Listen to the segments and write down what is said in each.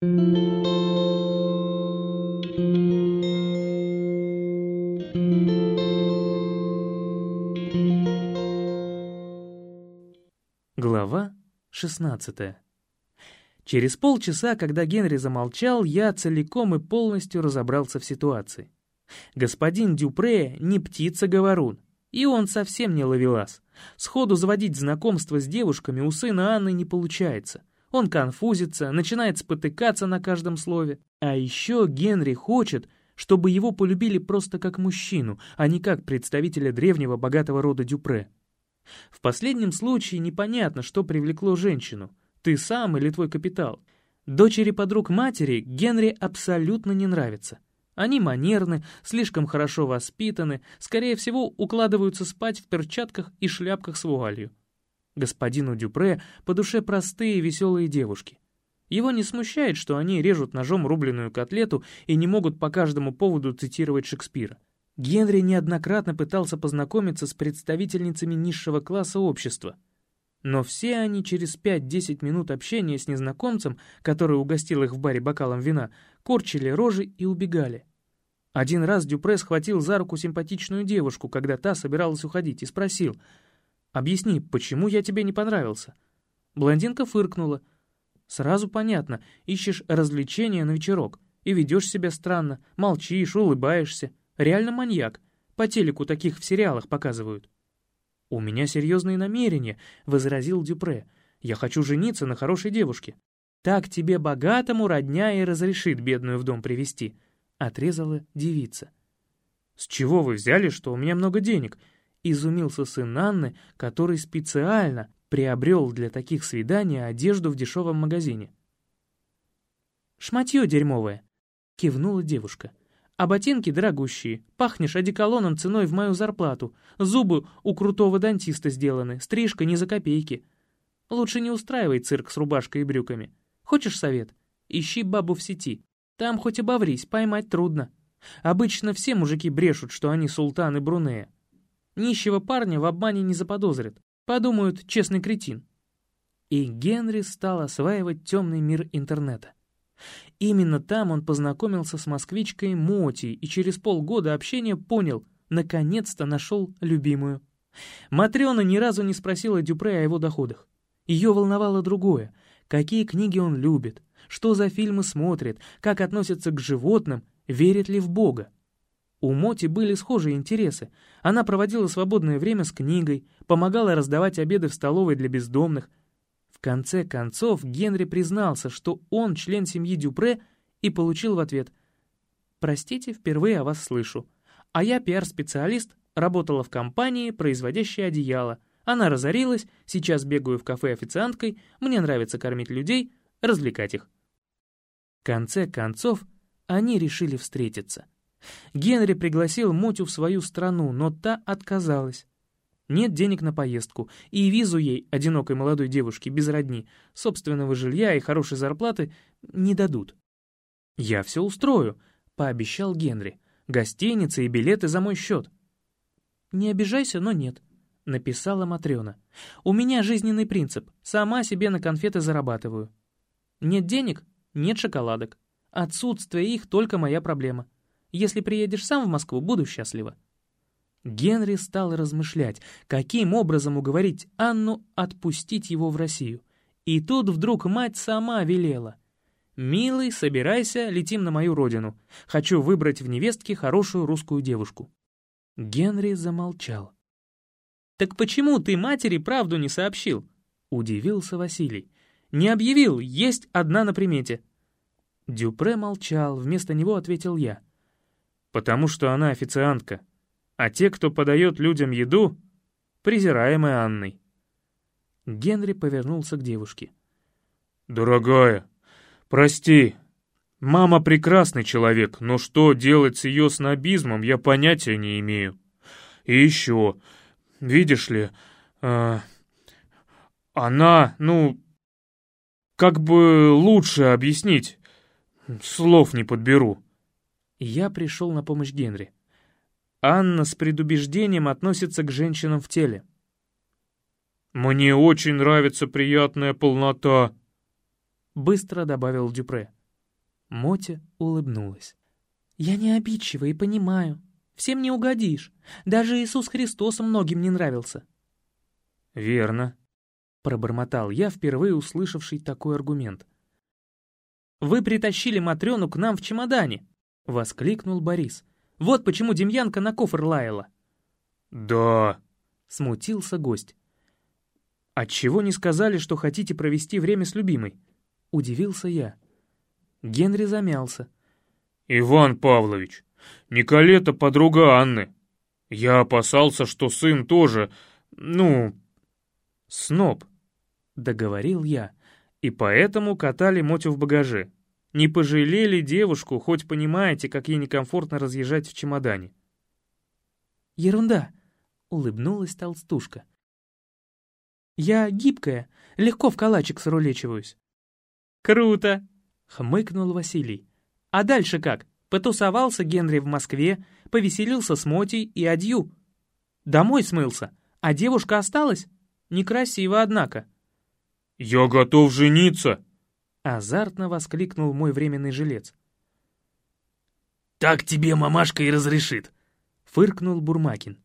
Глава 16 Через полчаса, когда Генри замолчал, я целиком и полностью разобрался в ситуации. Господин Дюпре не птица-говорун, и он совсем не ловелас. Сходу заводить знакомство с девушками у сына Анны не получается. Он конфузится, начинает спотыкаться на каждом слове. А еще Генри хочет, чтобы его полюбили просто как мужчину, а не как представителя древнего богатого рода Дюпре. В последнем случае непонятно, что привлекло женщину. Ты сам или твой капитал. Дочери подруг матери Генри абсолютно не нравится. Они манерны, слишком хорошо воспитаны, скорее всего, укладываются спать в перчатках и шляпках с вуалью. Господину Дюпре по душе простые веселые девушки. Его не смущает, что они режут ножом рубленную котлету и не могут по каждому поводу цитировать Шекспира. Генри неоднократно пытался познакомиться с представительницами низшего класса общества. Но все они через 5-10 минут общения с незнакомцем, который угостил их в баре бокалом вина, корчили рожи и убегали. Один раз Дюпре схватил за руку симпатичную девушку, когда та собиралась уходить, и спросил, «Объясни, почему я тебе не понравился?» Блондинка фыркнула. «Сразу понятно, ищешь развлечения на вечерок и ведешь себя странно, молчишь, улыбаешься. Реально маньяк. По телеку таких в сериалах показывают». «У меня серьезные намерения», — возразил Дюпре. «Я хочу жениться на хорошей девушке». «Так тебе богатому родня и разрешит бедную в дом привести отрезала девица. «С чего вы взяли, что у меня много денег?» — изумился сын Анны, который специально приобрел для таких свиданий одежду в дешевом магазине. «Шматье дерьмовое», — кивнула девушка. «А ботинки дорогущие, пахнешь одеколоном ценой в мою зарплату, зубы у крутого дантиста сделаны, стрижка не за копейки. Лучше не устраивай цирк с рубашкой и брюками. Хочешь совет? Ищи бабу в сети, там хоть обоврись, поймать трудно. Обычно все мужики брешут, что они султаны Брунея. Нищего парня в обмане не заподозрят. Подумают, честный кретин. И Генри стал осваивать темный мир интернета. Именно там он познакомился с москвичкой Моти и через полгода общения понял, наконец-то нашел любимую. Матрена ни разу не спросила Дюпре о его доходах. Ее волновало другое, какие книги он любит, что за фильмы смотрит, как относится к животным, верит ли в Бога. У Моти были схожие интересы. Она проводила свободное время с книгой, помогала раздавать обеды в столовой для бездомных. В конце концов Генри признался, что он член семьи Дюпре, и получил в ответ «Простите, впервые о вас слышу. А я пиар-специалист, работала в компании, производящей одеяло. Она разорилась, сейчас бегаю в кафе официанткой, мне нравится кормить людей, развлекать их конце концов, они решили встретиться. Генри пригласил Мотю в свою страну, но та отказалась. Нет денег на поездку, и визу ей, одинокой молодой девушке, без родни, собственного жилья и хорошей зарплаты, не дадут. «Я все устрою», — пообещал Генри. «Гостиницы и билеты за мой счет». «Не обижайся, но нет», — написала Матрена. «У меня жизненный принцип. Сама себе на конфеты зарабатываю. Нет денег? нет шоколадок. Отсутствие их только моя проблема. Если приедешь сам в Москву, буду счастлива». Генри стал размышлять, каким образом уговорить Анну отпустить его в Россию. И тут вдруг мать сама велела. «Милый, собирайся, летим на мою родину. Хочу выбрать в невестке хорошую русскую девушку». Генри замолчал. «Так почему ты матери правду не сообщил?» — удивился Василий. «Не объявил, есть одна на примете». Дюпре молчал, вместо него ответил я. «Потому что она официантка, а те, кто подает людям еду, презираемые Анной». Генри повернулся к девушке. «Дорогая, прости, мама прекрасный человек, но что делать с ее снобизмом, я понятия не имею. И еще, видишь ли, э, она, ну, как бы лучше объяснить. Слов не подберу. Я пришел на помощь Генри. Анна с предубеждением относится к женщинам в теле. «Мне очень нравится приятная полнота», — быстро добавил Дюпре. Мотя улыбнулась. «Я не обидчива и понимаю. Всем не угодишь. Даже Иисус Христос многим не нравился». «Верно», — пробормотал я, впервые услышавший такой аргумент. «Вы притащили Матрёну к нам в чемодане!» — воскликнул Борис. «Вот почему Демьянка на кофр лаяла». «Да», — смутился гость. «Отчего не сказали, что хотите провести время с любимой?» — удивился я. Генри замялся. «Иван Павлович, Николета подруга Анны. Я опасался, что сын тоже, ну, сноб», — договорил я и поэтому катали Мотю в багаже. Не пожалели девушку, хоть понимаете, как ей некомфортно разъезжать в чемодане. «Ерунда!» — улыбнулась толстушка. «Я гибкая, легко в калачик срулечиваюсь». «Круто!» — хмыкнул Василий. «А дальше как? Потусовался Генри в Москве, повеселился с Мотей и адью. Домой смылся, а девушка осталась? Некрасиво, однако». «Я готов жениться!» — азартно воскликнул мой временный жилец. «Так тебе мамашка и разрешит!» — фыркнул Бурмакин.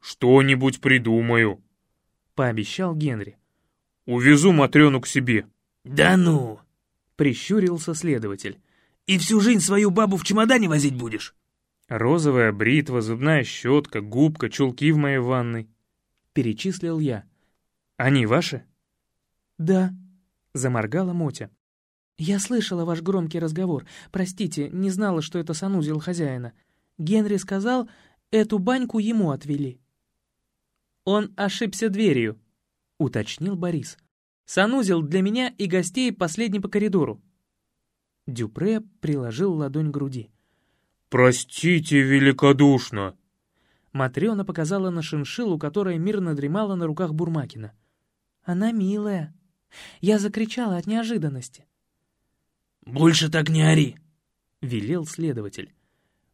«Что-нибудь придумаю!» — пообещал Генри. «Увезу Матрёну к себе!» «Да ну!» — прищурился следователь. «И всю жизнь свою бабу в чемодане возить будешь?» «Розовая бритва, зубная щетка, губка, чулки в моей ванной», — перечислил я. «Они ваши?» «Да», — заморгала Мотя. «Я слышала ваш громкий разговор. Простите, не знала, что это санузел хозяина. Генри сказал, эту баньку ему отвели». «Он ошибся дверью», — уточнил Борис. «Санузел для меня и гостей последний по коридору». Дюпре приложил ладонь к груди. «Простите великодушно!» Матрёна показала на шиншиллу, которая мирно дремала на руках Бурмакина. «Она милая», я закричала от неожиданности. «Больше так не ори!» — велел следователь.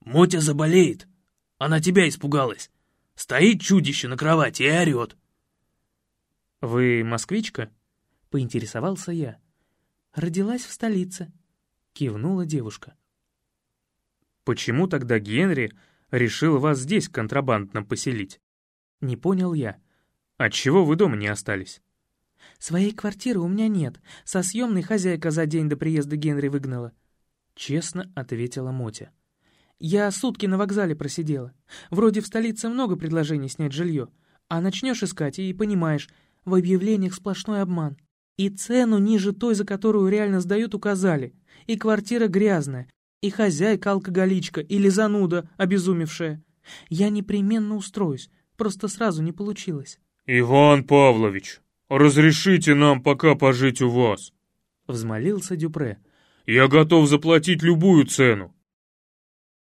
«Мотя заболеет. Она тебя испугалась. Стоит чудище на кровати и орет». «Вы москвичка?» — поинтересовался я. «Родилась в столице», — кивнула девушка. «Почему тогда Генри решил вас здесь контрабандно поселить?» «Не понял я. Отчего вы дома не остались?» «Своей квартиры у меня нет. Со съемной хозяйка за день до приезда Генри выгнала». Честно ответила Мотя. «Я сутки на вокзале просидела. Вроде в столице много предложений снять жилье. А начнешь искать и понимаешь, в объявлениях сплошной обман. И цену ниже той, за которую реально сдают, указали. И квартира грязная, и хозяйка алкоголичка или зануда обезумевшая. Я непременно устроюсь, просто сразу не получилось». «Иван Павлович, «Разрешите нам пока пожить у вас», — взмолился Дюпре. «Я готов заплатить любую цену».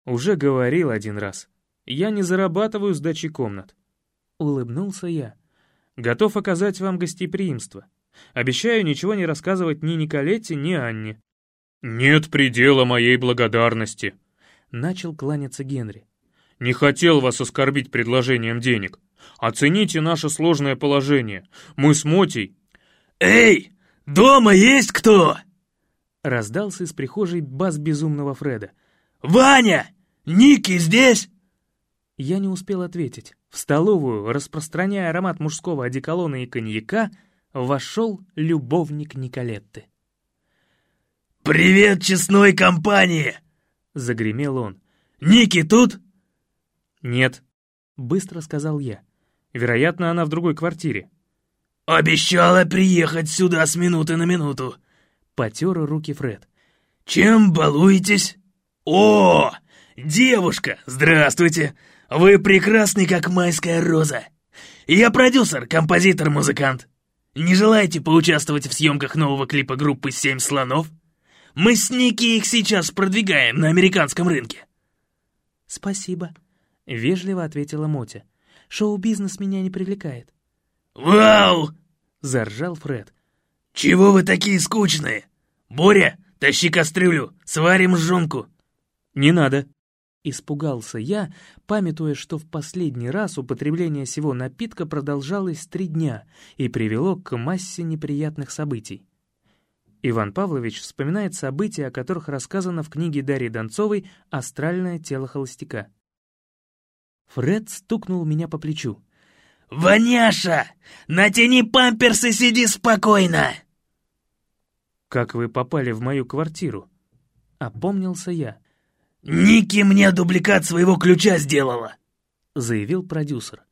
«Уже говорил один раз. Я не зарабатываю сдачи комнат». Улыбнулся я. «Готов оказать вам гостеприимство. Обещаю ничего не рассказывать ни Николете, ни Анне». «Нет предела моей благодарности», — начал кланяться Генри. «Не хотел вас оскорбить предложением денег. Оцените наше сложное положение. Мы с Мотей...» «Эй, дома есть кто?» Раздался из прихожей бас безумного Фреда. «Ваня! Ники здесь?» Я не успел ответить. В столовую, распространяя аромат мужского одеколона и коньяка, вошел любовник Николетты. «Привет, честной компании!» — загремел он. «Ники тут?» «Нет», — быстро сказал я. Вероятно, она в другой квартире. «Обещала приехать сюда с минуты на минуту», — потер руки Фред. «Чем балуетесь?» «О, девушка, здравствуйте! Вы прекрасны, как майская роза. Я продюсер, композитор, музыкант. Не желаете поучаствовать в съемках нового клипа группы «Семь слонов»? Мы с Ники их сейчас продвигаем на американском рынке». «Спасибо», — вежливо ответила Мотя. Шоу-бизнес меня не привлекает». «Вау!» — заржал Фред. «Чего вы такие скучные? Боря, тащи кастрюлю, сварим жонку». «Не надо», — испугался я, памятуя, что в последний раз употребление сего напитка продолжалось три дня и привело к массе неприятных событий. Иван Павлович вспоминает события, о которых рассказано в книге Дарьи Донцовой «Астральное тело холостяка». Фред стукнул меня по плечу. «Ваняша! Натяни памперсы, сиди спокойно!» «Как вы попали в мою квартиру?» Опомнился я. «Ники мне дубликат своего ключа сделала!» Заявил продюсер.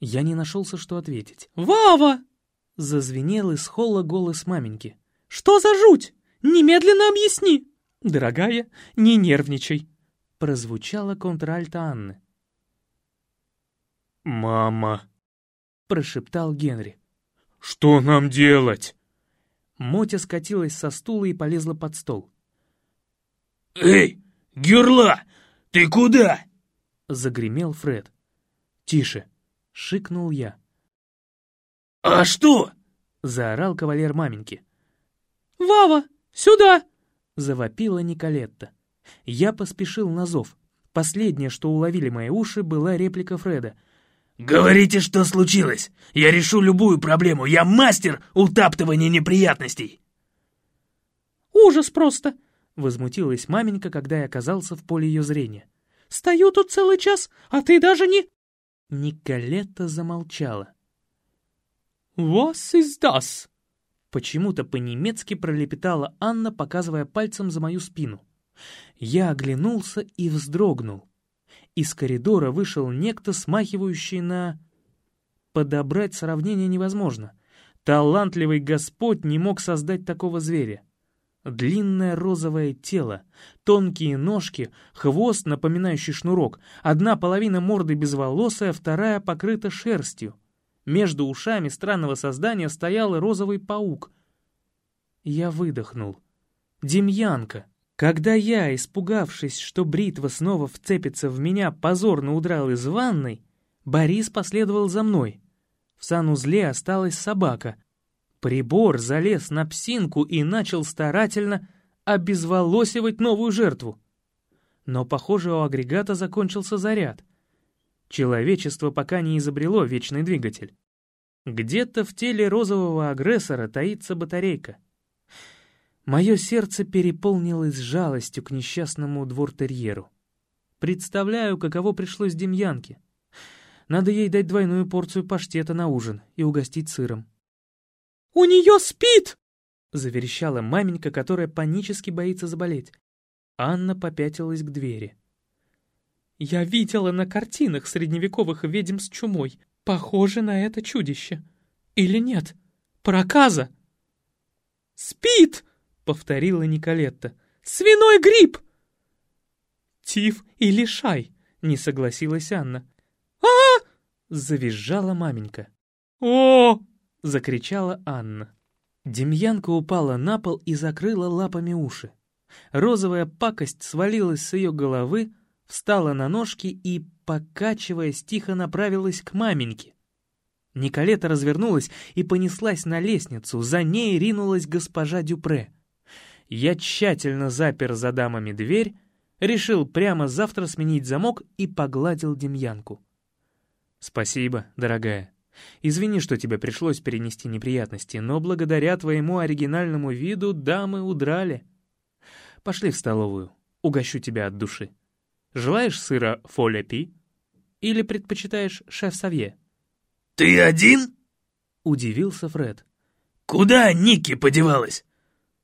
Я не нашелся, что ответить. «Вава!» Зазвенел из холла голос маменьки. «Что за жуть? Немедленно объясни!» «Дорогая, не нервничай!» Прозвучала контральта Анны. «Мама!» — прошептал Генри. «Что нам делать?» Мотя скатилась со стула и полезла под стол. «Эй, Герла, ты куда?» — загремел Фред. «Тише!» — шикнул я. «А что?» — заорал кавалер маменьки. «Вава, сюда!» — завопила Николетта. Я поспешил на зов. Последнее, что уловили мои уши, была реплика Фреда. «Говорите, что случилось. Я решу любую проблему. Я мастер утаптывания неприятностей». «Ужас просто!» — возмутилась маменька, когда я оказался в поле ее зрения. «Стою тут целый час, а ты даже не...» Николетта замолчала. «Was ist das?» Почему-то по-немецки пролепетала Анна, показывая пальцем за мою спину. Я оглянулся и вздрогнул. Из коридора вышел некто, смахивающий на... Подобрать сравнение невозможно. Талантливый Господь не мог создать такого зверя. Длинное розовое тело, тонкие ножки, хвост, напоминающий шнурок, одна половина морды безволосая, вторая покрыта шерстью. Между ушами странного создания стоял розовый паук. Я выдохнул. Демьянка. Когда я, испугавшись, что бритва снова вцепится в меня, позорно удрал из ванной, Борис последовал за мной. В санузле осталась собака. Прибор залез на псинку и начал старательно обезволосивать новую жертву. Но, похоже, у агрегата закончился заряд. Человечество пока не изобрело вечный двигатель. Где-то в теле розового агрессора таится батарейка. Мое сердце переполнилось жалостью к несчастному двортерьеру. Представляю, каково пришлось Демьянке. Надо ей дать двойную порцию паштета на ужин и угостить сыром. «У нее спит!» — заверещала маменька, которая панически боится заболеть. Анна попятилась к двери. «Я видела на картинах средневековых ведьм с чумой. Похоже на это чудище. Или нет? Проказа!» «Спит!» — повторила Николетта. «Свиной грипп!» «Тиф или шай?» — не согласилась Анна. а, -а, -а завизжала маменька. «О!» — закричала Анна. Демьянка упала на пол и закрыла лапами уши. Розовая пакость свалилась с ее головы, встала на ножки и, покачиваясь, тихо направилась к маменьке. Николета развернулась и понеслась на лестницу, за ней ринулась госпожа Дюпре. Я тщательно запер за дамами дверь, решил прямо завтра сменить замок и погладил Демьянку. «Спасибо, дорогая. Извини, что тебе пришлось перенести неприятности, но благодаря твоему оригинальному виду дамы удрали. Пошли в столовую, угощу тебя от души. Желаешь сыра фоля-пи? Или предпочитаешь шеф-савье?» «Ты один?» — удивился Фред. «Куда Ники подевалась?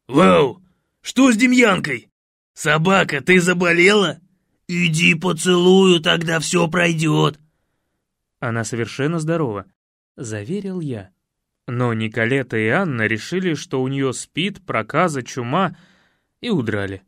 Вау, что с Демьянкой? Собака, ты заболела? Иди поцелую, тогда все пройдет. Она совершенно здорова, заверил я. Но Николета и Анна решили, что у нее спит, проказа, чума, и удрали.